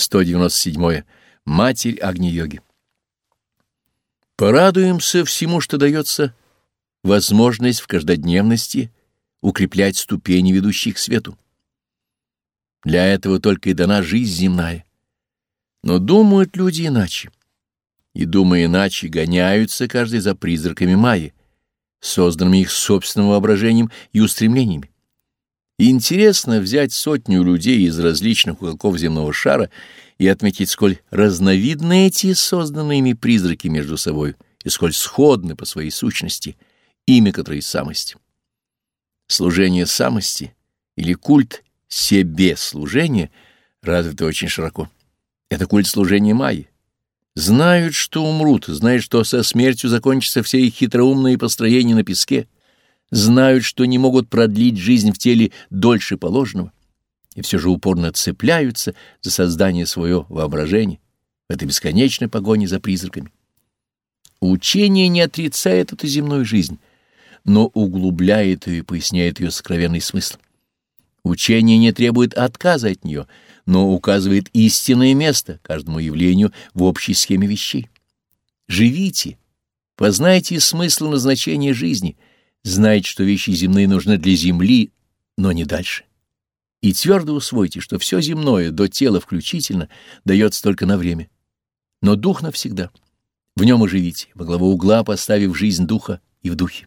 197. Матерь Агни-йоги. Порадуемся всему, что дается возможность в каждодневности укреплять ступени, ведущие к свету. Для этого только и дана жизнь земная. Но думают люди иначе. И, думая иначе, гоняются каждый за призраками Майи, созданными их собственным воображением и устремлениями. Интересно взять сотню людей из различных уголков земного шара и отметить, сколь разновидны эти созданные ими призраки между собой и сколь сходны по своей сущности, имя которой — самость. Служение самости или культ себе служения развито очень широко. Это культ служения Майи. Знают, что умрут, знают, что со смертью закончатся все их хитроумные построения на песке, знают, что не могут продлить жизнь в теле дольше положенного, и все же упорно цепляются за создание своего воображения в этой бесконечной погоне за призраками. Учение не отрицает эту земную жизнь, но углубляет ее и поясняет ее сокровенный смысл. Учение не требует отказа от нее, но указывает истинное место каждому явлению в общей схеме вещей. Живите, познайте смысл назначения жизни, знайте, что вещи земные нужны для земли, но не дальше. И твердо усвойте, что все земное, до тела включительно, дается только на время, но дух навсегда. В нем и живите, во главу угла поставив жизнь духа и в духе.